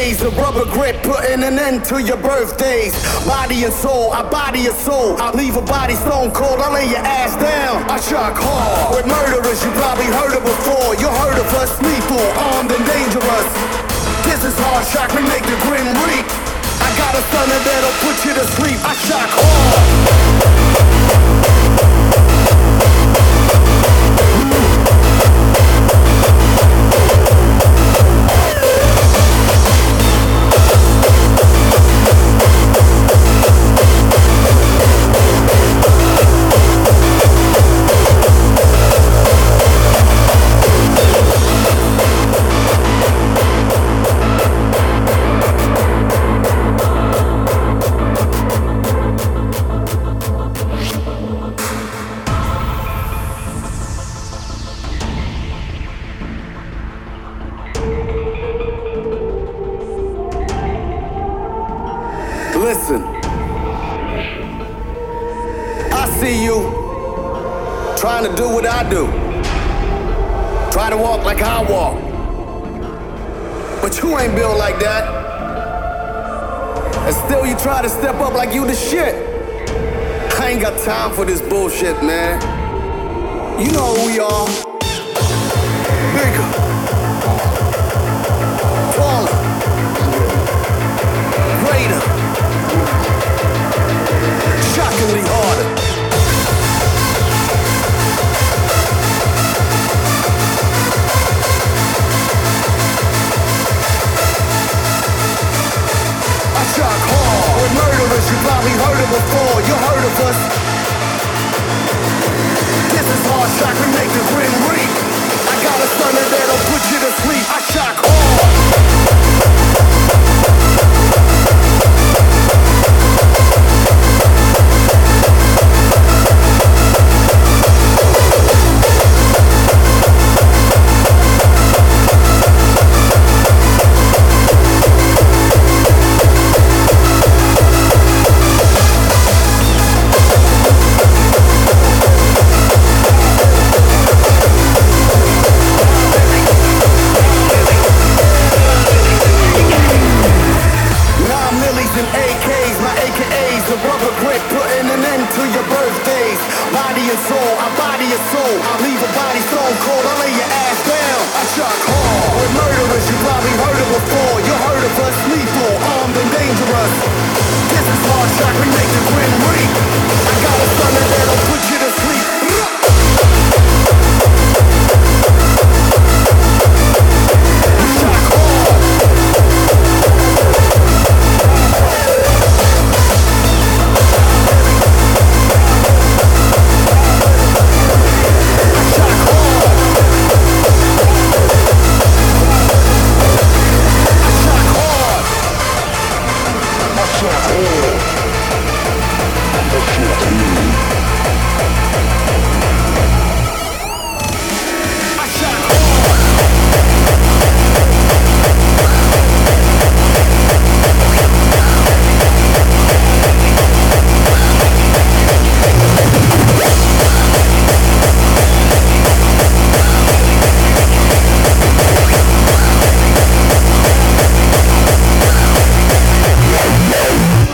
days. A rubber grip putting an end to your birthdays. Body and soul, I body your soul. I leave a body stone cold, I lay your ass down. I shock hard with murderers you probably heard of before. You heard of us, lethal, armed and dangerous. This is hard shock, we make the grin reek. I got a thunder that'll put you to sleep. Listen. I see you trying to do what I do. Try to walk like I walk. But you ain't built like that. And still you try to step up like you the shit. I ain't got time for this bullshit, man. You know who we are. Probably heard of before. You heard of us. This is hard shock, we make the grin reek. to your birthdays. Body and soul, I body and soul. I leave a body stone cold, I lay your ass down. I chuck hard with murderers, you probably Shut.